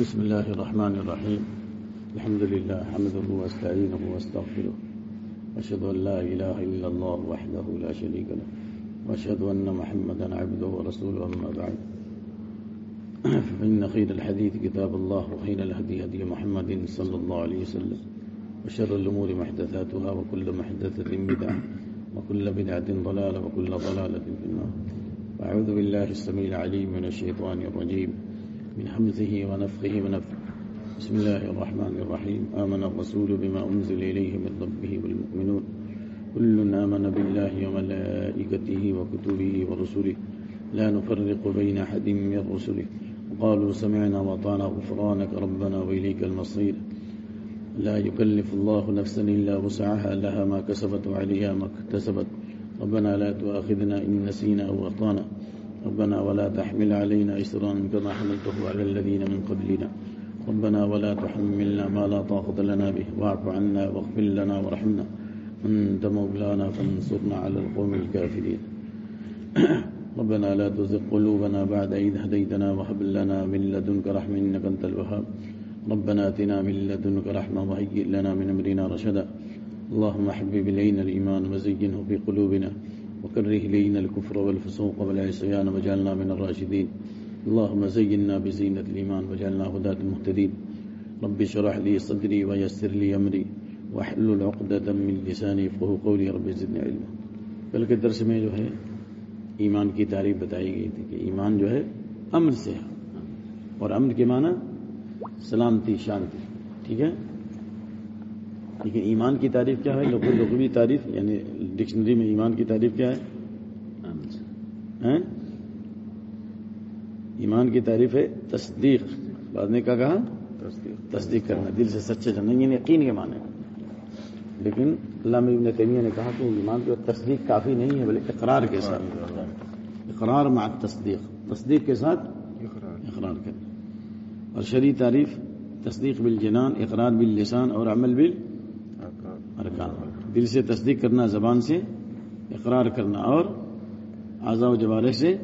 بسم الله الرحمن الرحيم. الحمد لله حمده واستعينه واستغفره واشهد ان لا اله الا الله وحده لا شريك له. واشهد ان محمدا عبده ورسوله اما بعد. فان خير الحديث كتاب الله وخير الهدي هدي محمد صلى الله عليه وسلم. وشر الامور محدثاتها وكل محدثه بدعه وكل بدعه ضلاله وكل ضلاله في النار. أعوذ بالله السميع العليم من الشيطان الرجيم، من حمزه ونفخه ونفخه. بسم الله الرحمن الرحيم. آمن الرسول بما أنزل إليه من ربه والمؤمنون. كل آمن بالله وملائكته وكتبه ورسله. لا نفرق بين أحد من رسله. وقالوا سمعنا وطعنا غفرانك ربنا وإليك المصير. لا يكلف الله نفسا إلا وسعها، لها ما كسبت وعليها ما اكتسبت. ربنا لا تؤاخذنا إن نسينا أو أخطانا ربنا ولا تحمل علينا إسرا كما حملته على الذين من قبلنا. ربنا ولا تحملنا ما لا طاقة لنا به. واعف عنا واغفر لنا وارحمنا. أنت مولانا فانصرنا على القوم الكافرين. ربنا لا تزغ قلوبنا بعد إذ هديتنا وهب لنا من لدنك رحمة إنك أنت الوهاب. ربنا آتنا من لدنك رحمة وهيئ لنا من أمرنا رشدا. اللهم حبب إلينا الإيمان وزينه في قلوبنا وكره إلينا الكفر والفسوق والعصيان وجعلنا من الراشدين. اللهم زينا بزينة الإيمان وجعلنا هداة المهتدين رب اشرح لي صدري ويسر لي أمري واحلل عقدة من لساني يفقهوا قولي. رب زدني علما. کل کے درس میں جو ہے، ایمان کی تعریف بتائی گئی تھی کہ ایمان جو ہے، امن سے ہے. اور امن کے معنی سلامتی، شانتی. ٹھیک ہے؟ لیکن ایمان کی تعریف کیا ہے؟ لغوی تعریف یعنی ڈکشنری میں ایمان کی تعریف کیا ہے؟ ہاں؟ ایمان کی تعریف ہے تصدیق۔ بعد نے کیا کہا؟ تصدیق کرنا۔ دل سے سچے جانا یعنی یقین کے معنی۔ لیکن علامہ ابن تیمیہ نے کہا کہ ایمان کی تصدیق کافی نہیں ہے، بلکہ اقرار کے ساتھ۔ اقرار مع تصدیق تصدیق کے ساتھ اقرار کرنا۔ اور شرعی تعریف، تصدیق بالجنان، اقرار باللسان اور عمل بال ارکان دل سے تصدیق کرنا، زبان سے اقرار کرنا اور اعضاء و جوارح سے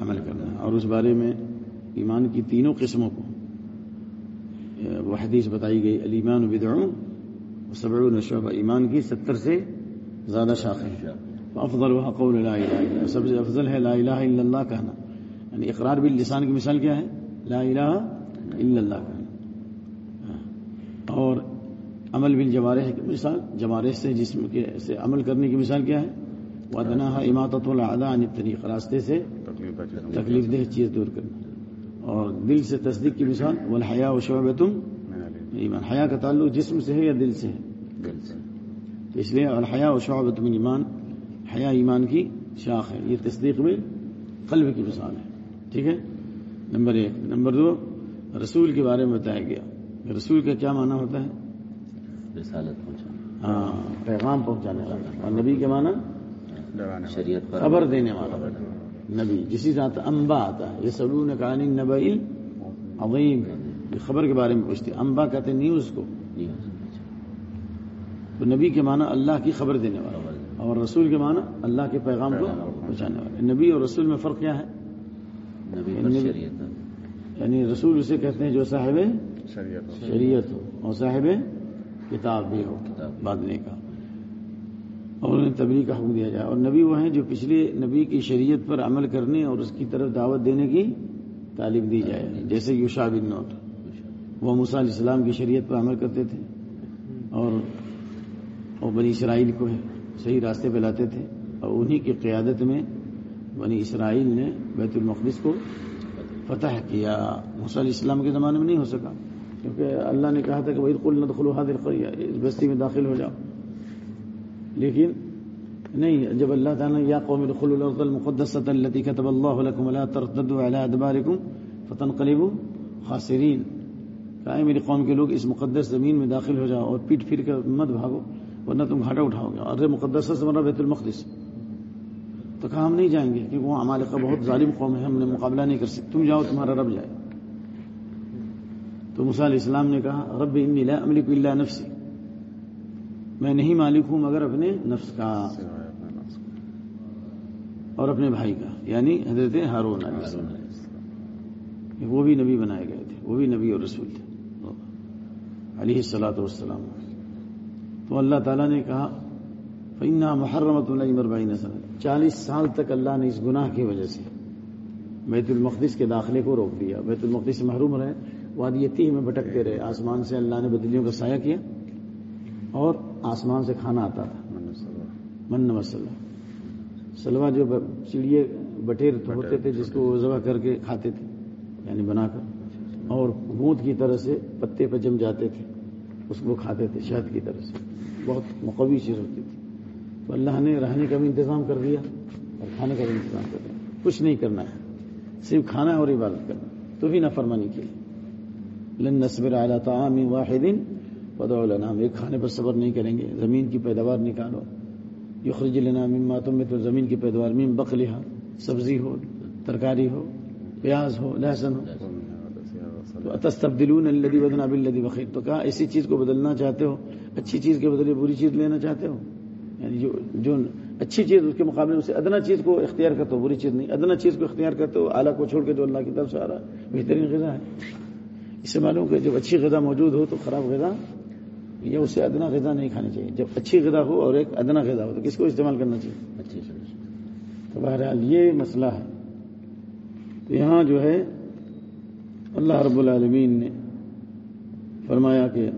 عمل کرنا۔ اور اس بارے میں ایمان کی تینوں قسموں کو، وہ حدیث بتائی گئی علیمان بدعوں صبر شعبہ۔ ایمان کی ستر سے زیادہ شاخیں افضل وہ قول لا الہ الا سب سے افضل ہے لا الہ الا اللہ کہنا۔ یعنی اقرار باللسان کی مثال کیا ہے؟ لا الہ الا اللہ کہنا۔ ہاں۔ اور عمل بل جوارح کی مثال جوارح سے جسم کے سے عمل کرنے کی مثال کیا ہے؟ ودنا اماطت العدا عن طریق راستے سے تکلیف دہ چیز دور کرنا۔ اور دل سے تصدیق کی مثال والحیا و شعب تم ایمان۔ حیا کا تعلق جسم سے ہے یا دل سے ہے؟ تو اس لیے الحیا و شعب تم ایمان حیا ایمان کی شاخ ہے۔ یہ تصدیق میں قلب کی مثال ہے۔ ٹھیک ہے؟ نمبر ایک۔ نمبر دو رسول کے بارے میں بتایا گیا۔ رسول کا کیا معنی ہوتا ہے؟ رسالت پہنچانا ہاں پیغام پہنچانے والا۔ اور نبی کے معنی؟ شریعت پر۔ خبر دینے والا۔ نبی جسی ذات انبا آتا ہے۔ یہ سلون کہانی نبی عظیم خبر کے بارے میں پوچھتے انبا کہتے ہیں نیوز کو۔ تو نبی کے معنی اللہ کی خبر دینے والا۔ اور رسول کے معنی اللہ کے پیغام کو پہنچانے والا۔ نبی اور رسول میں فرق کیا ہے؟ نبی پر نبی- شریعت۔ پر یعنی رسول اسے کہتے ہیں جو صاحب شریعت ہو اور صاحب کتاب بھی ہو، کتاب بھی۔ بادنے کا۔ اور انہیں تبلیغ کا حکم دیا جائے۔ اور نبی وہ ہیں جو پچھلے نبی کی شریعت پر عمل کرنے اور اس کی طرف دعوت دینے کی تعلیم دی جائے۔ جیسے یوشا بن نوٹ وہ موسیٰ علیہ السلام کی شریعت پر عمل کرتے تھے۔ اور اور بنی اسرائیل کو صحیح راستے پہ لاتے تھے۔ اور انہی کی قیادت میں بنی اسرائیل نے بیت المقدس کو فتح کیا۔ موسیٰ علیہ السلام کے زمانے میں نہیں ہو سکا۔ کیونکہ اللہ نے کہا تھا کہ وہی قل ندخل هذه القرية، اس بستی میں داخل ہو جاؤ۔ لیکن نہیں، جب اللہ تعالیٰ نے، یا قوم ادخلوا الارض المقدسة التي كتب الله لكم ولا ترتدوا على ادباركم فتنقلبوا خاسرین کہا میری قوم کے لوگ، اس مقدس زمین میں داخل ہو جاؤ اور پیٹ پھر کر مت بھاگو، ورنہ تم گھاٹا اٹھاؤ گے۔ اور مقدس سے مرا بیت المقدس۔ تو کہا ہم نہیں جائیں گے، کیونکہ وہ ہمارے کا بہت ظالم قوم ہے، ہم نے مقابلہ نہیں کر سکتے۔ تم جاؤ، تمہارا رب جائے۔ تو موسیٰ علیہ السلام نے کہا، رب انی لا املک الا نفسی. میں نہیں مالک ہوں مگر اپنے نفس کا اور اپنے بھائی کا یعنی حضرت ہارون علیہ السلام وہ بھی نبی بنائے گئے تھے، وہ بھی نبی اور رسول تھے. علیہ السلاۃ والسلام. تو اللہ تعالیٰ نے کہا فینا محرمت اللہ مربعین چالیس سال تک اللہ نے اس گناہ کی وجہ سے بیت المقدس کے داخلے کو روک دیا. بیت المقدس سے محروم رہے. وادی تیہ میں بھٹکتے رہے۔ آسمان سے اللہ نے بدلیوں کا سایہ کیا اور آسمان سے کھانا آتا تھا۔ من مسلح سلوا جو چڑیے بٹیر ہوتے تھے جس کو وہ ذبح کر کے کھاتے تھے یعنی بنا کر۔ اور گوند کی طرح سے پتے پہ جم جاتے تھے، اس کو کھاتے تھے، شہد کی طرح سے۔ بہت مقوی چیز ہوتی تھی۔ تو اللہ نے رہنے کا بھی انتظام کر دیا اور کھانے کا بھی انتظام کر دیا۔ کچھ نہیں کرنا ہے، صرف کھانا اور عبادت کرنا۔ تو بھی نہ فرمانی کی۔ لن نصبر اعلیٰ تعام واحد. پدو لنام ایک کھانے پر صبر نہیں کریں گے، زمین کی پیداوار نکالو. یخرج لنا مما میں تو زمین کی پیداوار میم بقلحا سبزی ہو، ترکاری ہو، پیاز ہو، لہسن ہو. تستبدلون الذي بدنا بالذي بخیر تو کہا ایسی چیز کو بدلنا چاہتے ہو، اچھی چیز کے بدلے بری چیز لینا چاہتے ہو؟ یعنی جو جو اچھی چیز اس کے مقابلے میں ادنا چیز کو اختیار کرتے ہو، بری چیز نہیں، ادنا چیز کو اختیار کرتے ہو، اعلیٰ کو چھوڑ کے جو اللہ کی طرف سے آ رہا ہے، بہترین غذا ہے۔ اس سے معلوم کہ جب اچھی غذا موجود ہو تو خراب غذا یا اسے ادنا غذا نہیں کھانی چاہیے۔ جب اچھی غذا ہو اور ایک ادنا غذا ہو تو کس کو استعمال کرنا چاہیے؟ تو بہرحال یہ مسئلہ ہے۔ تو یہاں جو ہے اللہ رب العالمین نے فرمایا کہ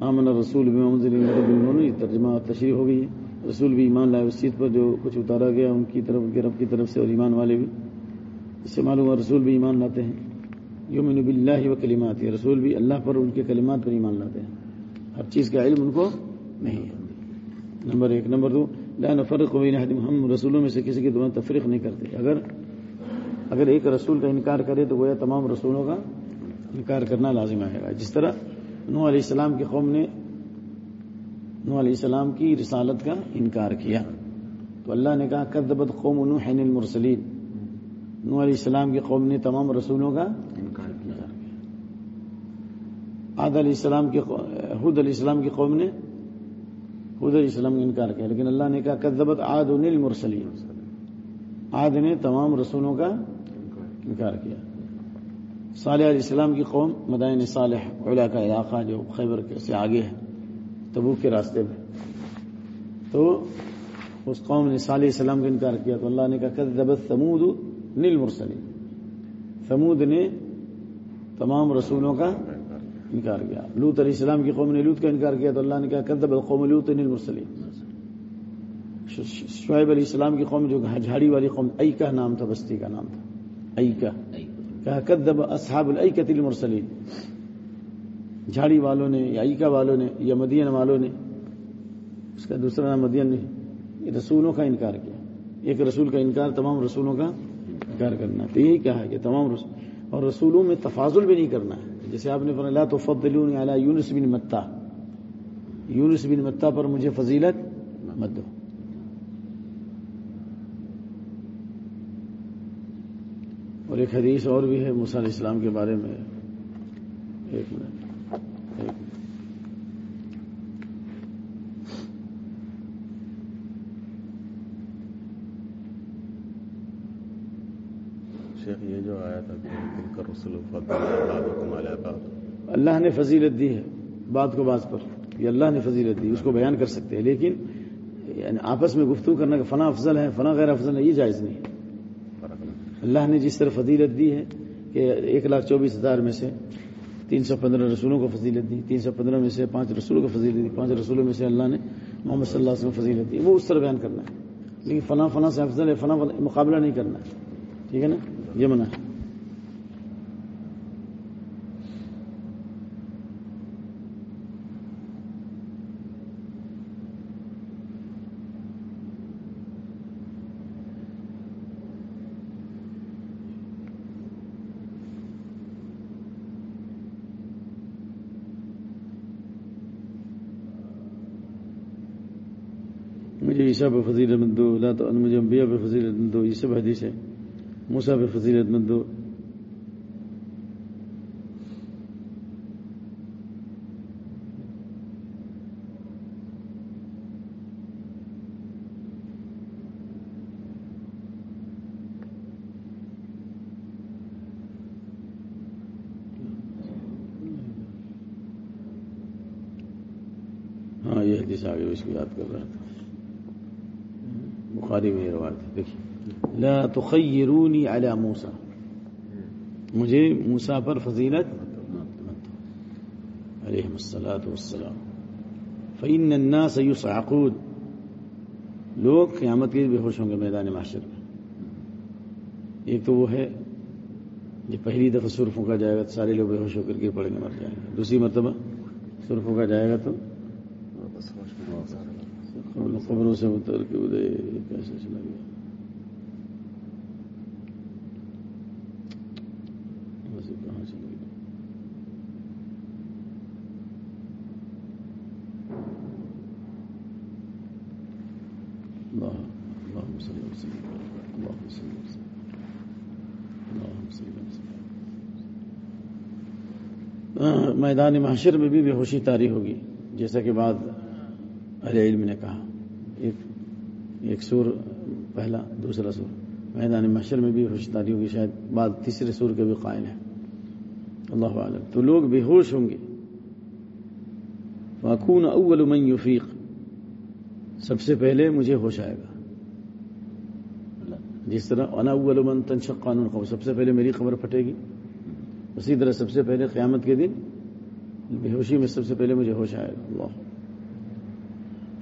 آمن رسول بھی ترجمہ اور تشریح ہو گئی ہے۔ رسول بھی ایمان لائے اس چیز پر جو کچھ اتارا گیا ان کی طرف کے رب کی طرف سے اور ایمان والے بھی۔ اس سے معلوم ہے رسول بھی ایمان لاتے ہیں۔ یومن بلّہ و کلمات رسول بھی اللہ پر ان کے کلمات پر ایمان لاتے ہیں۔ ہر چیز کا علم ان کو نہیں ہے۔ نمبر ایک، نمبر دو، لا نفرق بین ہم رسولوں میں سے کسی کے دونوں تفریق نہیں کرتے۔ اگر اگر ایک رسول کا انکار کرے تو گویا تمام رسولوں کا انکار کرنا لازم آئے گا۔ جس طرح نو علیہ السلام کی قوم نے نو علیہ السلام کی رسالت کا انکار کیا۔ تو اللہ نے کہا کدبت قوم نوح المرسلین۔ نو علیہ السلام کی قوم نے تمام رسولوں کا انکار کیا۔ عاد علیہ السلام کی حد علیہ السلام کی قوم نے حد علیہ السلام کا انکار کیا، لیکن اللہ نے کہا کدبت عاد المرسلین عاد نے تمام رسولوں کا انکار کیا۔ صالح علیہ السلام کی قوم مدائن صالح، علا کا علاقہ جو خیبر سے آگے ہے، تبوک کے راستے میں۔ تو اس قوم نے صالح السلام کا انکار کیا، تو اللہ نے کہا کدبت ثمود نیل مرسلی ثمود نے تمام رسولوں کا انکار کیا۔ لوت علیہ السلام کی قوم نے لوت کا انکار کیا تو اللہ نے کہا کدب القوم لوت نیل مرسلی شعیب علیہ السلام کی قوم جو جھاڑی والی قوم ای کا نام تھا بستی کا نام تھا ای کا کہا کدب اصحاب الایکۃ المرسلین جھاڑی والوں نے یا ایکا والوں نے یا مدین والوں نے اس کا دوسرا نام مدین نہیں رسولوں کا انکار کیا ایک رسول کا انکار تمام رسولوں کا انکار کرنا تو یہی کہا ہے کہ تمام رسول اور رسولوں میں تفاضل بھی نہیں کرنا ہے۔ جیسے آپ نے فرمایا تو فضلون علی یونس بن متا۔ یونس بن متا پر مجھے فضیلت مت دو۔ اور ایک حدیث اور بھی ہے موسیٰ علیہ السلام کے بارے میں۔ ایک منٹ ایک منٹ شیخ یہ جو آیا تھا کہ دل کا رسول فضل اللہ نے فضیلت دی ہے بات کو بات پر۔ یہ اللہ نے فضیلت دی، اس کو بیان کر سکتے ہیں، لیکن یعنی آپس میں گفتگو کرنا کہ فنا افضل ہے فنا غیر افضل ہے یہ جائز نہیں ہے۔ اللہ نے جس طرح فضیلت دی ہے کہ ایک لاکھ چوبیس ہزار میں سے تین سو پندرہ رسولوں کو فضیلت دی، تین سو پندرہ میں سے پانچ رسولوں کو فضیلت دی، پانچ رسولوں میں سے اللہ نے محمد صلی اللہ علیہ وسلم فضیلت دی۔ وہ اس طرح بیان کرنا ہے۔ لیکن فنا فنا سے افضل ہے فنا مقابلہ نہیں کرنا ہے۔ ٹھیک ہے نا؟ یہ منع ہے۔ عیسیٰ پہ فضیلت مند دو اللہ تو مجھے انبیاء پہ فضیلت مند دو یہ سب حدیث ہے موسا پہ فضیلت مند دو ہاں یہ حدیث آگے اس کو یاد کر رہا تھا۔ بخاری میں یہ روایت ہے۔ دیکھیے۔ لا تخیرونی علی موسا مجھے موسا پر فضیلت علیہ السلاۃ والسلام۔ فإن الناس يصعقون لوگ قیامت کے بے ہوش ہوں گے میدان معاشر میں۔ ایک تو وہ ہے جو پہلی دفعہ سرف کا جائے گا تو سارے لوگ بے ہوش ہو کر کے پڑیں گے، مر جائیں گے۔ دوسری مرتبہ سرف کا جائے گا تو بس ہوش میں نہیں سارا خبروں سے اتر کے ادھر کیسے چلا گیا کہاں میدان محشر میں بھی بے ہوشی تاری ہوگی، جیسا کہ بعد اہل علم نے کہا۔ ایک ایک سور، پہلا، دوسرا سور۔ میدان محشر میں بھی ہوش تاری ہوگی، شاید بعد تیسرے سور کے بھی قائل ہیں۔ اللہ عالم تو لوگ بے ہوش ہوں گے۔ فاکون اول من یفیق سب سے پہلے مجھے ہوش آئے گا۔ جس طرح انا اول من تنشق قانون قبر سب سے پہلے میری خبر پھٹے گی۔ اسی طرح سب سے پہلے قیامت کے دن بے ہوشی میں سب سے پہلے مجھے ہوش آئے گا۔ اللہ۔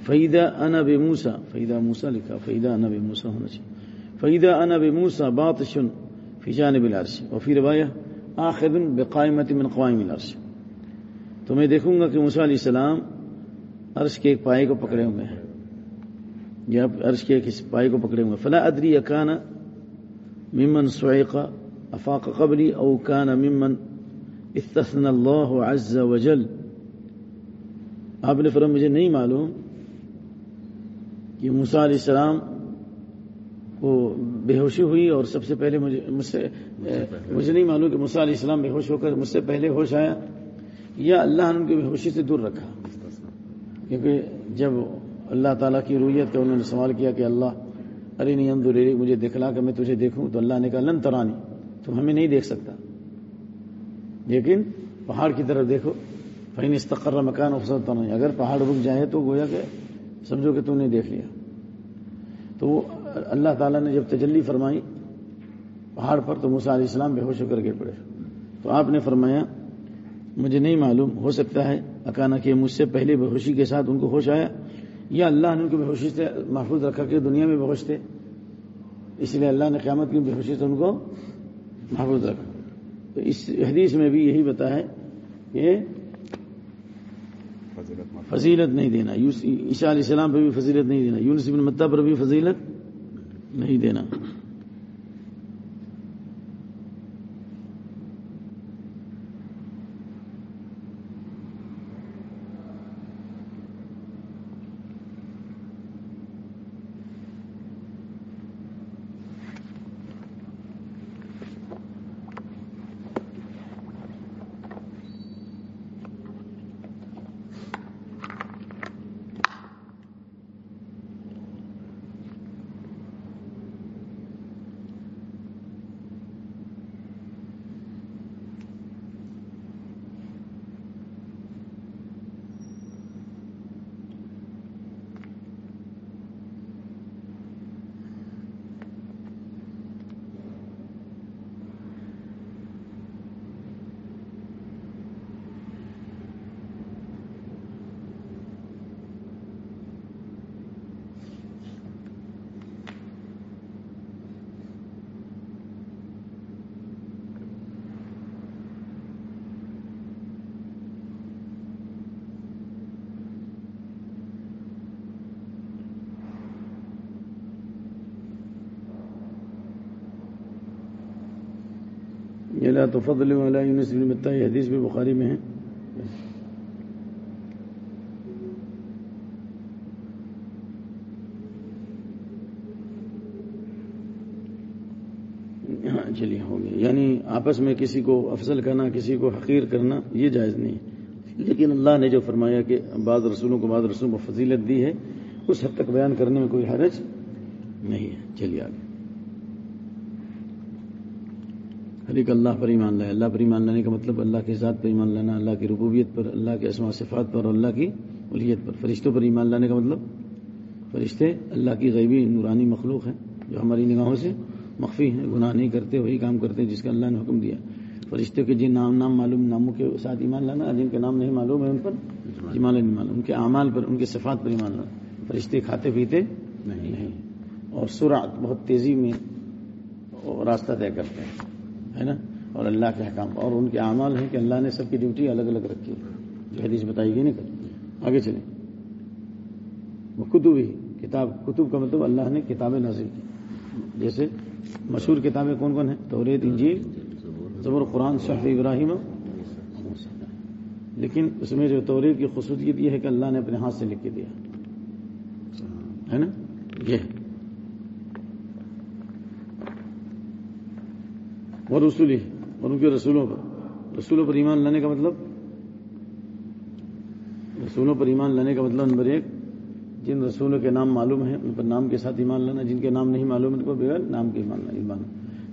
فیدہ انا بے موسا فیدہ موسا لکھا فیدہ انا بے موسا ہونا چاہیے فیدہ انا بے موسا بات شن فی جانب العرش. اور پھر روایہ آخر بقائمت من قوائم العرش. تو میں دیکھوں گا کہ موسیٰ علیہ السلام عرش کے ایک پائے کو پکڑے ہوئے ہیں. یا عرش کے ایک پائے کو پکڑے ہوئے فلا ادری اکانا ممن سعیق افاق قبلی او کان ممن استثنى اللہ عز وجل. آپ نے فرمایا، مجھے نہیں معلوم کہ موسیٰ علیہ السلام کو بے ہوشی ہوئی اور سب سے پہلے مجھے مجھ سے مجھے نہیں معلوم کہ موسیٰ علیہ السلام بے ہوش ہو کر مجھ سے پہلے ہوش آیا یا اللہ نے ان کو بے ہوشی سے دور رکھا۔ کیونکہ جب اللہ تعالیٰ کی رویت کا انہوں نے سوال کیا کہ اللہ ارے نہیں اندر مجھے دکھلا کہ میں تجھے دیکھوں تو اللہ نے کہا لن ترانی تم ہمیں نہیں دیکھ سکتا۔ لیکن پہاڑ کی طرف دیکھو فین استقر مکان افسر نہیں اگر پہاڑ رک جائے تو گویا کہ سمجھو کہ تم نے دیکھ لیا۔ تو وہ اللہ تعالیٰ نے جب تجلی فرمائی پہاڑ پر، تو موسیٰ علیہ السلام بے ہوش ہو کر گر پڑے۔ تو آپ نے فرمایا، مجھے نہیں معلوم، ہو سکتا ہے اکانا کہ مجھ سے پہلے بے ہوشی کے ساتھ ان کو ہوش آیا، یا اللہ نے ان کو بے ہوشی سے محفوظ رکھا کہ دنیا میں بے ہوش تھے۔ اس لیے اللہ نے قیامت کی بے ہوشی سے ان کو محفوظ رکھا۔ تو اس حدیث میں بھی یہی بتا ہے کہ فضیلت مطلب۔ فضیلت نہیں دینا۔ عیسیٰ علیہ السلام پہ بھی فضیلت نہیں دینا۔ یونس بن متا پر بھی فضیلت نہیں دینا۔ یہ لا تفضل ولا یونس بن متا یہ حدیث بھی بخاری میں ہے۔ ہاں چلیے، ہو گیا۔ یعنی آپس میں کسی کو افضل کرنا، کسی کو حقیر کرنا، یہ جائز نہیں ہے۔ لیکن اللہ نے جو فرمایا کہ بعض رسولوں کو بعض رسولوں کو فضیلت دی ہے، اس حد تک بیان کرنے میں کوئی حرج نہیں ہے۔ چلیے، آگے۔ ہر ایک اللہ پر ایمان لائے، اللہ پر ایمان لانے کا مطلب اللہ کی ذات پر ایمان لانا، اللہ کی ربوبیت پر، اللہ کے اسما صفات پر اور اللہ کی ولیت پر۔ فرشتوں پر ایمان لانے کا مطلب فرشتے اللہ کی غیبی، نورانی مخلوق ہیں جو ہماری نگاہوں سے مخفی ہیں، گناہ نہیں کرتے، وہی کام کرتے ہیں جس کا اللہ نے حکم دیا۔ فرشتوں کے جن نام نام معلوم، ناموں کے ساتھ ایمان لانا، جن کے نام نہیں معلوم ہے ان پر ایمان نہیں معلوم، ان کے اعمال پر، ان کے صفات پر ایمان لانا۔ فرشتے کھاتے پیتے نہیں۔ اور سرعت بہت تیزی میں راستہ طے کرتے ہیں۔ ہے نا؟ اور اللہ کے حکام اور ان کے اعمال ہیں کہ اللہ نے سب کی ڈیوٹی الگ الگ رکھی ہے جو حدیث بتائی گئی نہیں کر آگے چلیں۔ وہ کتب ہی کتاب، کتب کا مطلب اللہ نے کتابیں نازل کی۔ جیسے مشہور کتابیں کون کون ہیں؟ توریت انجیل، زبر قرآن شاف ابراہیم۔ لیکن اس میں جو توریت کی خصوصیت یہ ہے کہ اللہ نے اپنے ہاتھ سے لکھ کے دیا۔ ہے نا؟ یہ۔ اور رسولی اور ان کے رسولوں پر. رسولوں پر ایمان لانے کا مطلب؟ رسولوں پر ایمان لانے کا مطلب نمبر ایک جن رسولوں کے نام معلوم ہیں ان پر نام کے ساتھ ایمان لانا جن کے نام نہیں معلوم ان کو بغیر نام کے ایمان ایمان.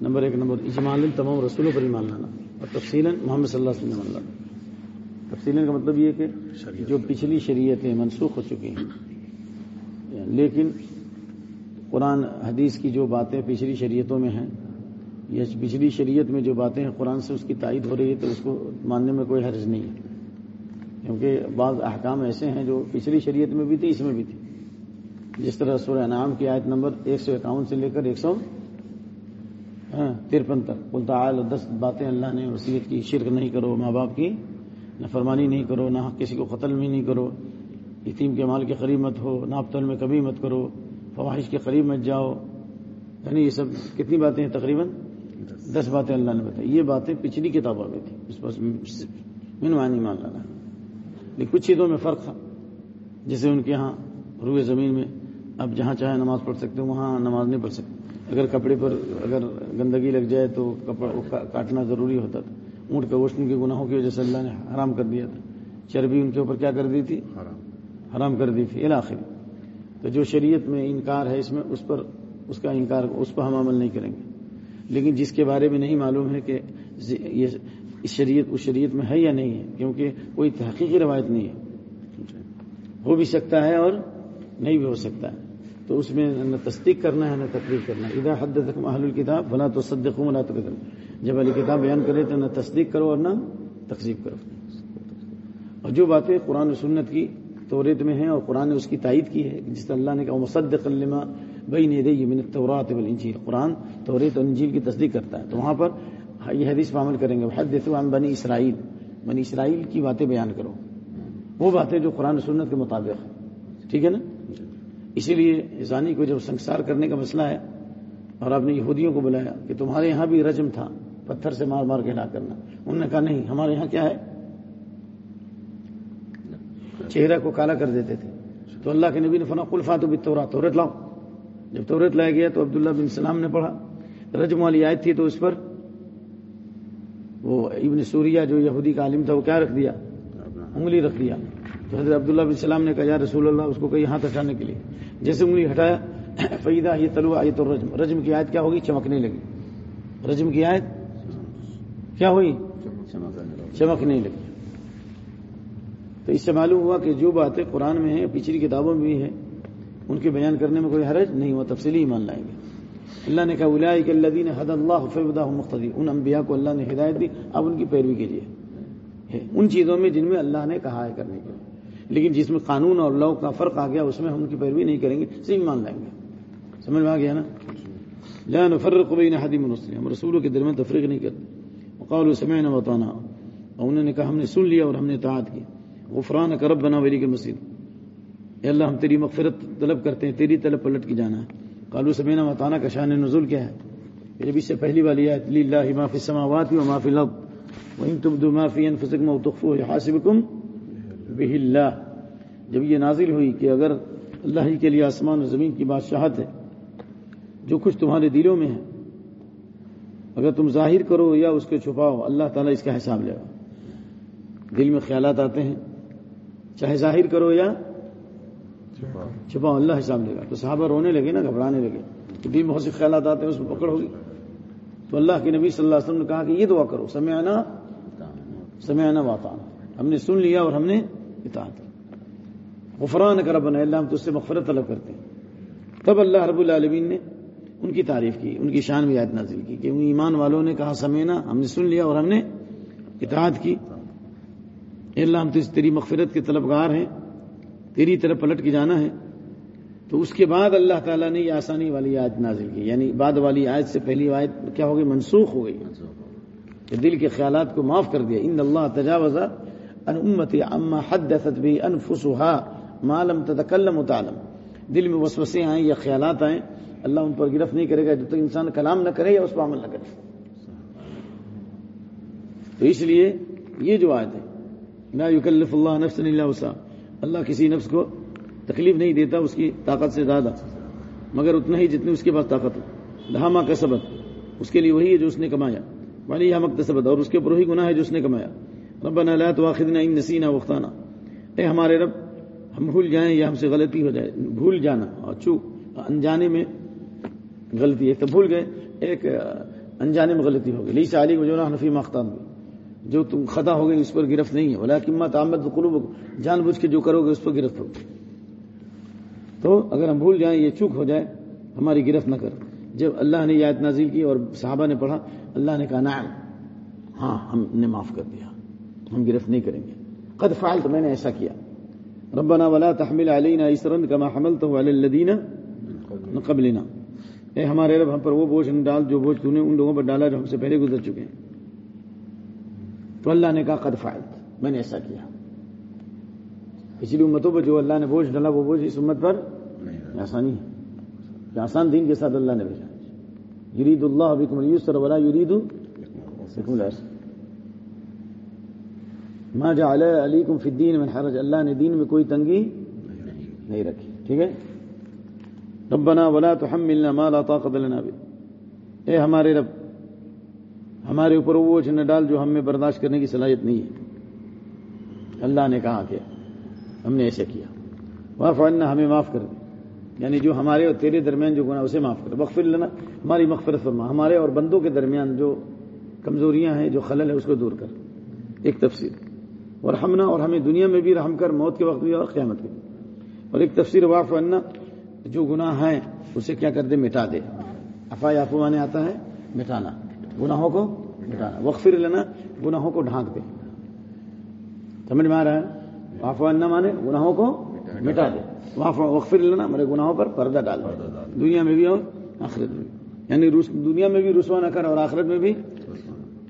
نمبر ایک نمبر اجمال تمام رسولوں پر ایمان لانا. اور تفصیل محمد صلی اللہ علیہ وسلم ایمان لانا تفصیل کا مطلب یہ کہ جو پچھلی شریعتیں منسوخ ہو چکی ہیں لیکن قرآن حدیث کی جو باتیں پچھلی شریعتوں میں ہیں یا پچھلی شریعت میں جو باتیں ہیں، قرآن سے اس کی تائید ہو رہی ہے تو اس کو ماننے میں کوئی حرج نہیں ہے۔ کیونکہ بعض احکام ایسے ہیں جو پچھلی شریعت میں بھی تھی اس میں بھی تھی جس طرح سورہ انعام کی آیت نمبر ایک سو اکاون سے لے کر ایک سو ہاں، ترپن تک۔ بولتا دس باتیں اللہ نے وسیعت کی، شرک نہیں کرو، ماں باپ کی نہ فرمانی نہیں کرو، نہ کسی کو قتل بھی نہیں کرو، یتیم کے مال کے قریب مت ہو ناپتل میں کبھی مت کرو فواہش کے قریب مت جاؤ۔ یعنی یہ سب کتنی باتیں ہیں تقریباً؟ دس باتیں اللہ نے بتائی۔ یہ باتیں پچھلی کتابوں میں تھی اس پر منوانی مان لانا۔ لیکن کچھ چیزوں میں فرق تھا۔ جیسے ان کے یہاں روئے زمین میں اب جہاں چاہے نماز پڑھ سکتے وہاں نماز نہیں پڑھ سکتے۔ اگر کپڑے پر اگر گندگی لگ جائے تو کپڑا کاٹنا ضروری ہوتا تھا۔ اونٹ کا گوشت ان کے گناہوں کی وجہ سے اللہ نے حرام کر دیا تھا۔ چربی ان کے اوپر کیا کر دی تھی؟ حرام۔ کر دی تھی۔ علاقے تو جو شریعت میں انکار ہے اس میں اس پر اس کا انکار اس پر ہم عمل نہیں کریں گے۔ لیکن جس کے بارے میں نہیں معلوم ہے کہ یہ اس شریعت اس شریعت میں ہے یا نہیں ہے، کیونکہ کوئی تحقیقی روایت نہیں ہے۔ ہو بھی سکتا ہے اور نہیں بھی ہو سکتا ہے۔ تو اس میں نہ تصدیق کرنا ہے، نہ تقریر کرنا ہے۔ ادا حد تک محل الکتاب بنا تو صدق بنا تو جب علی کتاب بیان کرے تو نہ تصدیق کرو اور نہ تقسیب کرو۔ اور جو باتیں قرآن و سنت کی توریت میں ہیں اور قرآن نے اس کی تائید کی ہے۔ جس طرح اللہ نے کہا مصدق الما بھائی نہیں من التورات والانجیل۔ قرآن توریت اور انجیل کی تصدیق کرتا ہے۔ تو وہاں پر یہ حدیث پر عمل کریں گے۔ حد عن بنی اسرائیل بنی اسرائیل کی باتیں بیان کرو۔ وہ باتیں جو قرآن و سنت کے مطابق ہیں۔ ٹھیک ہے نا؟ اسی لیے ضانی کو جب سنسار کرنے کا مسئلہ ہے اور آپ نے یہودیوں کو بلایا کہ تمہارے یہاں بھی رجم تھا، پتھر سے مار مار کے ہلا کرنا۔ انہوں نے کہا نہیں، ہمارے یہاں کیا ہے؟ چہرہ کو کالا کر دیتے تھے۔ تو اللہ کے نبی نے فنا قلفات بھی تورا تورت لاؤ۔ جب تورت لایا گیا تو عبداللہ بن سلام نے پڑھا، رجم والی آیت تھی تو اس پر وہ ابن سوریہ جو یہودی کا عالم تھا وہ کیا رکھ دیا؟ انگلی رکھ دیا۔ تو حضرت عبداللہ بن سلام نے کہا، یا رسول اللہ، اس کو کہیں ہاتھ ہٹانے کے لیے۔ جیسے انگلی ہٹایا فیدہ یہ تلو آئی تو رجم رجم کی آیت کیا ہوگی؟ چمکنے لگی۔ رجم کی آیت؟ کیا ہوئی؟ چمکنے لگی۔ تو اس سے معلوم ہوا کہ جو باتیں قرآن میں ہیں، پچھلی کتابوں میں بھی ہیں ان کے بیان کرنے میں کوئی حرج نہیں ہوا، تفصیلی ایمان لائیں گے۔ اللہ نے کہا الائی کہ اللہ دین حد اللہ فبدہ مختلف ان انبیاء کو اللہ نے ہدایت دی، اب ان کی پیروی کیجیے ان چیزوں میں جن میں اللہ نے کہا ہے کرنے کے لیے۔ لیکن جس میں قانون اور لو کا فرق آ گیا، اس میں ہم ان کی پیروی نہیں کریں گے، صرف مان لائیں گے۔ سمجھ میں آ گیا نا؟ لا نفرق بین حدی منسلم ہم رسولوں کے درمیان تفریق نہیں کرتے۔ وقالوا سمعنا وطانا اور انہوں نے کہا، ہم نے سن لیا اور ہم نے اطاعت کی۔ غفران کرب بنا ولی کے مسجد اے اللہ، ہم تیری مغفرت طلب کرتے ہیں، تیری طلب پلٹ کی جانا ہے۔ کالو سمینا متانا کا شان نزول کیا ہے؟ جب اس سے پہلی والی آیت اللہ معافی السماوات و معافی الارض وان تبدوا ما في انفسكم او تخفوه يحاسبكم به اللہ جب یہ نازل ہوئی کہ اگر اللہ ہی کے لیے آسمان و زمین کی بادشاہت ہے، جو کچھ تمہارے دلوں میں ہے، اگر تم ظاہر کرو یا اس کو چھپاؤ، اللہ تعالیٰ اس کا حساب لے گا دل میں خیالات آتے ہیں، چاہے ظاہر کرو یا چھپاؤ اللہ حساب لے گا تو صحابہ رونے لگے نا، گھبرانے لگے۔ تو دل میں بہت سے خیالات آتے ہیں، اس میں پکڑ ہوگی۔ تو اللہ کے نبی صلی اللہ علیہ وسلم نے کہا کہ یہ دعا کرو سمے آنا سمے ہم نے سن لیا اور ہم نے اطاعت غفران کا ربنا اللہ ہم تو اس سے مغفرت طلب کرتے ہیں۔ تب اللہ رب العالمین نے ان کی تعریف کی، ان کی شان بھی آیت نازل کی کہ ایمان والوں نے کہا سمینا ہم نے سن لیا اور ہم نے اطاعت کی۔ اے اللہ ہم تو اس تیری مغفرت کے طلبگار ہیں۔ تیری طرف پلٹ کے جانا ہے، تو اس کے بعد اللہ تعالیٰ نے یہ آسانی والی آیت نازل کی۔ یعنی بعد والی آیت سے پہلی آیت کیا ہو گئی؟ منسوخ ہو گئی۔ کہ دل کے خیالات کو معاف کر دیا۔ ان اللہ تجاوز ان امتی اما حدثت بھی انفسها ما لم تتکلم تعلم۔ دل میں وسوسے آئیں یا خیالات آئیں، اللہ ان پر گرفت نہیں کرے گا۔ جب تک انسان کلام نہ کرے یا اس پر عمل نہ کرے۔ تو اس لیے یہ جو آیت ہے، لا یکلف اللہ نفس الا وسعها اللہ کسی نفس کو تکلیف نہیں دیتا، اس کی طاقت سے زیادہ۔ مگر اتنا ہی جتنی اس کے پاس طاقت ہو۔ لہما کا سبق اس کے لیے وہی ہے جو اس نے کمایا۔ والی ہم سبد اور اس کے اوپر وہی گناہ ہے جو اس نے کمایا۔ ربنا لا تواخذنا ان نسینا وقتانا اے ہمارے رب، ہم بھول جائیں یا ہم سے غلطی ہو جائے۔ بھول جانا اور چوک انجانے میں غلطی، ایک تو بھول گئے، ایک انجانے میں غلطی ہو گئی۔ لی علی وجونا حنفی مختان جو تم خطا ہو گئی اس پر گرفت نہیں ہے۔ بولا قیمت آمد قلوب جان بوجھ کے جو کرو گے اس پر گرفت ہوگی تو اگر ہم بھول جائیں، یہ چوک ہو جائے، ہماری گرفت نہ کر۔ جب اللہ نے یہ آیت نازل کی اور صحابہ نے پڑھا، اللہ نے کہا، نعم ہاں ہم نے معاف کر دیا۔ ہم گرفت نہیں کریں گے۔ قد فعلت، میں نے ایسا کیا۔ ربنا ولا تحمل علينا اسرا كما حملته على الذين من قبلنا۔ اے ہمارے رب، ہم پر وہ بوجھ نہ ڈال، جو بوجھ تو نے ان لوگوں پر ڈالا جو ہم سے پہلے گزر چکے ہیں۔ تو اللہ نے کہا قد فعلت میں نے ایسا کیا۔ پچھلی امتوں پر جو اللہ نے بوجھ ڈالا وہ بوجھ اس امت پر آسانی ہے۔ آسان دین کے ساتھ اللہ نے بھیجا۔ یرید اللہ بکم اليسر ولا یرید ما جعل علیکم فی الدین من حرج اللہ نے دین میں کوئی تنگی نہیں رکھی۔ ٹھیک ہے؟ ربنا ولا تحملنا ما لا طاقت لنا به۔ اے ہمارے رب ہمارے اوپر وہ بوجھ نہ ڈال جو ہم میں برداشت کرنے کی صلاحیت نہیں ہے۔ اللہ نے کہا کہ ہم نے ایسے کیا۔ واف عنا، ہمیں معاف کر دے۔ یعنی جو ہمارے اور تیرے درمیان جو گناہ، اسے معاف کر وقف لینا ہماری مغفرت فرما۔ ہمارے اور بندوں کے درمیان جو کمزوریاں ہیں، جو خلل ہے اس کو دور کر۔ ایک تفسیر۔ اور ہمنا اور ہمیں دنیا میں بھی رحم کر، موت کے وقت بھی اور قیامت کے اور ایک تفسیر واف عنا، جو گناہ ہیں، اسے کیا کر دے؟ مٹا دے۔ افا یافو مانے آتا ہے، مٹانا۔ گناہوں کو مٹانا۔ وقفر لینا گناہوں کو ڈھانک دے۔ سمجھ میں آ رہا ہے؟ واف عنا مانے گناہوں کو مٹا دے۔ وقفر لینا میرے گناہوں پر پردہ ڈال دنیا میں بھی اور آخرت میں بھی۔ یعنی دنیا میں بھی رسوا نہ کر اور آخرت میں بھی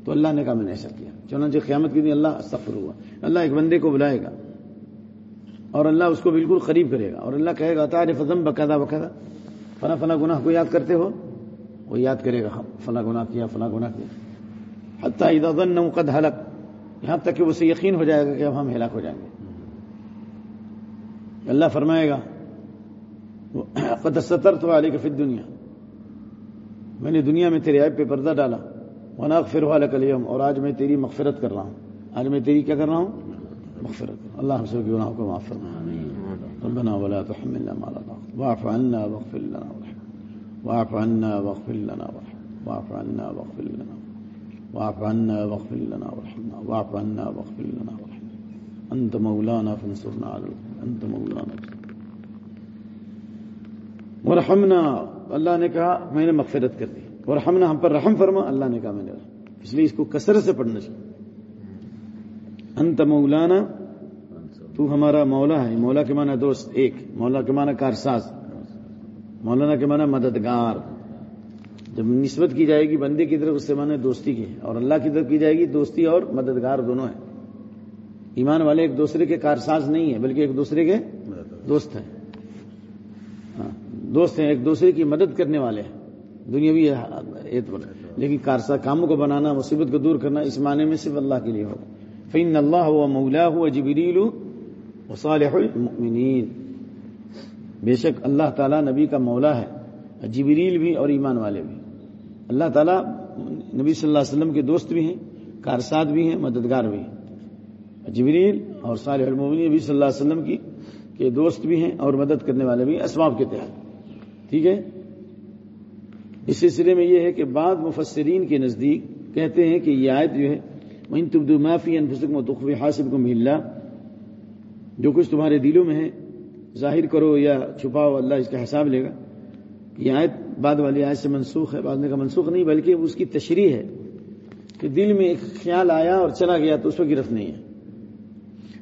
تو اللہ نے کہا میں نے ایسا کیا۔ چنانچہ قیامت کے دن اللہ سفر ہوا۔ اللہ ایک بندے کو بلائے گا اور اللہ اس کو بالکل قریب کرے گا اور اللہ کہے گا تار فضم بقاعدہ بقاعدہ فلاں فلاں گناہ کو یاد کرتے ہو؟ وہ یاد کرے گا فلاں گناہ کیا فلاں گناہ کیا۔ حتیٰ ظن قد حلق یہاں تک کہ اسے یقین ہو جائے گا کہ اب ہم ہلاک ہو جائیں گے۔ اللہ فرمائے گا، قد ستر تو علی فی دنیا میں نے دنیا میں تیرے عیب پہ پردہ ڈالا وناق فر والا کلیم اور آج میں تیری مغفرت کر رہا ہوں۔ آج میں تیری کیا کر رہا ہوں؟ مغفرت اللہ ہم سب کے گناہوں کو معاف فرما ربنا ولا تحملنا ما لا طاقة واعف عنا واغفر لنا وارحمنا، واعف عنا واغفر لنا وارحمنا واعف عنا واغفر لنا واعف عنا واغفر لنا وارحمنا. واعف عنا واغفر لنا وارحمنا. انت مولانا فانصرنا على انت مولانا. ورحمنا اللہ نے کہا، میں نے مغفرت کر دی. اور ہم نے ہم پر رحم فرما. اللہ نے کہا، میں نے اس لیے اس کو کثرت سے پڑھنا چاہیے. انت مولانا، تو ہمارا مولا ہے. مولا کے معنی دوست، ایک. مولا کے معنی کارساز. مولانا کے معنی مددگار. جب نسبت کی جائے گی بندے کی طرف، اس سے معنی دوستی کی اور اللہ کی طرف کی جائے گی دوستی اور مددگار دونوں ہیں۔ ایمان والے ایک دوسرے کے کارساز نہیں ہیں، بلکہ ایک دوسرے کے دوست ہیں۔ ہاں، دوست ہیں، ایک دوسرے کی مدد کرنے والے ہیں۔ دنیاوی اعتبار لیکن کارسا کاموں کو بنانا، مصیبت کو دور کرنا، اس معنی میں صرف اللہ کے لیے ہو فین اللہ ہوا مولا ہوا جبریل صالح المؤمنین بے شک اللہ تعالیٰ نبی کا مولا ہے، جبریل بھی اور ایمان والے بھی۔ اللہ تعالیٰ نبی صلی اللہ علیہ وسلم کے دوست بھی ہیں کارساد بھی ہیں، مددگار بھی ہیں۔ جبریل اور صالح المؤمنین نبی صلی اللہ علیہ وسلم کی، کے دوست بھی ہیں اور مدد کرنے والے بھی اسباب کے تحت۔ ٹھیک ہے؟ اس سلسلے میں یہ ہے کہ بعض مفسرین کے نزدیک کہتے ہیں کہ یہ آیت جو ہے وہ تبدو معافی انفسکم و تخفی حاصب کو ملا جو کچھ تمہارے دلوں میں ہے، ظاہر کرو یا چھپاؤ، اللہ اس کا حساب لے گا۔ یہ آیت بعد والی آیت سے منسوخ ہے بعد میں کا منسوخ نہیں بلکہ اس کی تشریح ہے کہ دل میں ایک خیال آیا اور چلا گیا تو اس کو گرفت نہیں ہے۔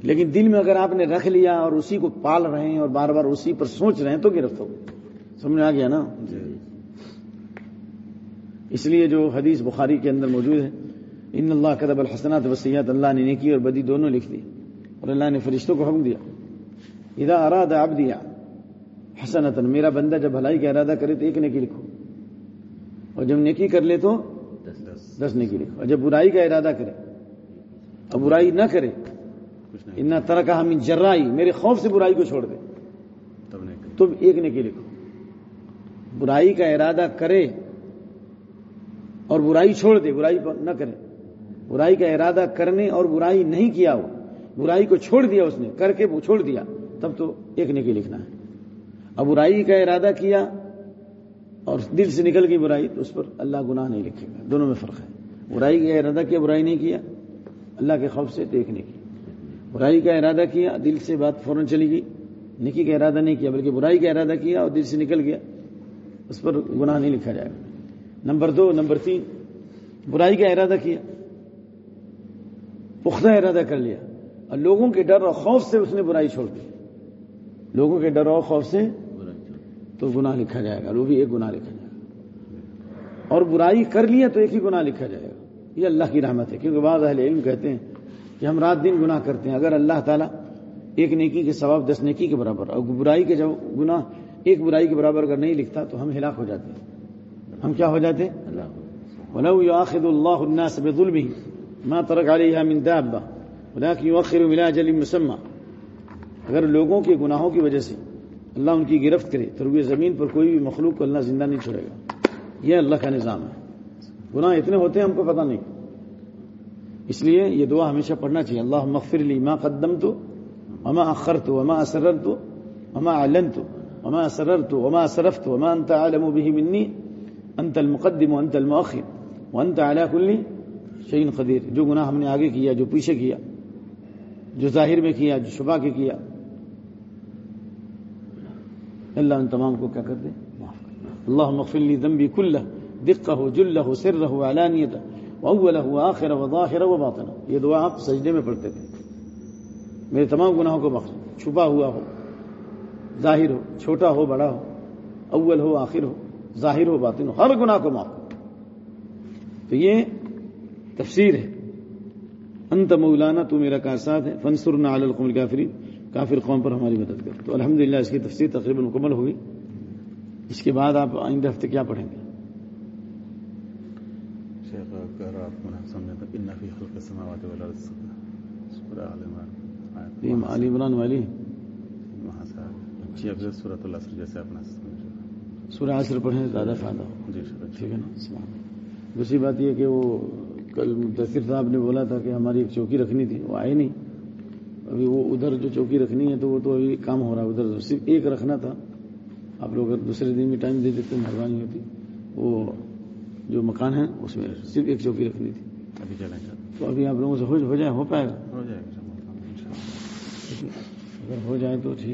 لیکن دل میں اگر آپ نے رکھ لیا اور اسی کو پال رہے ہیں اور بار بار اسی پر سوچ رہے ہیں تو گرفت ہو۔ سمجھ آ گیا نا؟ اس لیے جو حدیث بخاری کے اندر موجود ہے ان اللہ قدب الحسنات وسیعت اللہ نے نیکی اور بدی دونوں لکھ دی اور اللہ نے فرشتوں کو حکم دیا۔ اذا اراد عبدی حسنتا میرا بندہ جب بھلائی کا ارادہ کرے تو ایک نیکی لکھو۔ اور جب نیکی کر لے تو دس نیکی لکھو۔ اور جب برائی کا ارادہ کرے اور برائی نہ کرے ان طرح کا ہم جرائی میرے خوف سے برائی کو چھوڑ دے۔ تو ایک نیکی لکھو۔ برائی کا ارادہ کرے اور برائی چھوڑ دے برائی نہ کرے۔ برائی کا ارادہ کرنے اور برائی نہیں کیا وہ برائی کو چھوڑ دیا اس نے کر کے وہ چھوڑ دیا تب تو ایک نیکی لکھنا ہے۔ اب برائی کا ارادہ کیا اور دل سے نکل گئی برائی، تو اس پر اللہ گناہ نہیں لکھے گا۔ دونوں میں فرق ہے۔ برائی کا ارادہ کیا، برائی نہیں کیا؟ اللہ کے خوف سے تو ایک نیکی۔ برائی کا ارادہ کیا، دل سے بات فوراً چلی گئی۔ نیکی کا ارادہ نہیں کیا، بلکہ برائی کا ارادہ کیا اور دل سے نکل گیا۔ اس پر گناہ نہیں لکھا جائے گا۔ نمبر دو، نمبر تین، برائی کا ارادہ کیا۔ پختہ ارادہ کر لیا۔ اور لوگوں کے ڈر اور خوف سے اس نے برائی چھوڑ دی۔ لوگوں کے ڈر اور خوف سے تو گناہ لکھا جائے گا وہ بھی ایک گناہ لکھا جائے گا۔ اور برائی کر لیا تو ایک ہی گناہ لکھا جائے گا۔ یہ اللہ کی رحمت ہے، کیونکہ بعض اہل علم کہتے ہیں کہ ہم رات دن گناہ کرتے ہیں۔ اگر اللہ تعالیٰ ایک نیکی کے ثواب دس نیکی کے برابر، اور برائی کے جب گناہ ایک برائی کے برابر اگر نہیں لکھتا تو ہم ہلاک ہو جاتے ہیں۔ ہم کیا ہو جاتے ہیں؟ اللہ۔ ولو يؤاخذ الله الناس بظلمهم ما ترك عليها من دابة ولكن مسمى۔ اگر لوگوں کے گناہوں کی وجہ سے اللہ ان کی گرفت کرے تو روئے زمین پر کوئی بھی مخلوق کو اللہ زندہ نہیں چھوڑے گا۔ یہ اللہ کا نظام ہے۔ گناہ اتنے ہوتے ہیں ہم کو پتہ نہیں۔ اس لیے یہ دعا ہمیشہ پڑھنا چاہیے۔ اللہ مغفر لی ما قدمت وما اخرت وما اسررت وما اعلنت وما اسررت وما اسرفت وما انت اعلم به مني انت المقدم وانت المؤخر وانت على كل شيء قدیر۔ جو گناہ ہم نے آگے کیا، جو پیچھے کیا، جو ظاہر میں کیا، جو شبہ کے کیا اللہ ان تمام کو کیا کر دے؟ معاف کر اللہ مغفر لی ذنبی کلہ، دقہ، جلہ، سرہ علانیت واولہ آخر و ظاہر و یہ دعا آپ سجدے میں پڑھتے تھے۔ میرے تمام گناہوں کو بخش چھپا ہوا ہو، ظاہر ہو، چھوٹا ہو، بڑا ہو، اول ہو، آخر ہو، ظاہر ہو، باطن ہو، ہر گناہ کو معاف تو یہ تفسیر ہے۔ انت مولانا، تو میرا کا ساتھ ہے فنسرنا علی القوم الکافرین۔ کافر قوم پر ہماری مدد کر تو الحمدللہ اس کی تفسیر تقریباً مکمل ہوگی اس کے بعد آپ آئندہ ہفتے کیا پڑھیں گے؟ شیخ اگر آپ کو نہ سمجھے تو ان فی خلق السماوات والارض سورہ آل عمران والی۔ وہاں سے آگے جی اب سورۃ العصر جیسے اپنا سمجھو سورہ عصر پڑھیں زیادہ فائدہ۔ ہو جی شکر ٹھیک ہے نا؟ دوسری بات یہ کہ وہ کل مدثر صاحب نے بولا تھا کہ ہماری ایک چوکی رکھنی تھی وہ آئے نہیں۔ ابھی وہ ادھر جو چوکی رکھنی ہے تو وہ تو ابھی کام ہو رہا ہے ادھر صرف ایک رکھنا تھا۔ آپ لوگ اگر دوسرے دن بھی ٹائم دے دیتے مہربانی ہوتی۔ وہ جو مکان ہے اس میں صرف ایک چوکی رکھنی تھی۔ ابھی چلیں تو ابھی آپ لوگوں سے ہو جائے ہو پائے گا۔ ہو جائے گا اگر ہو جائے تو ٹھیک۔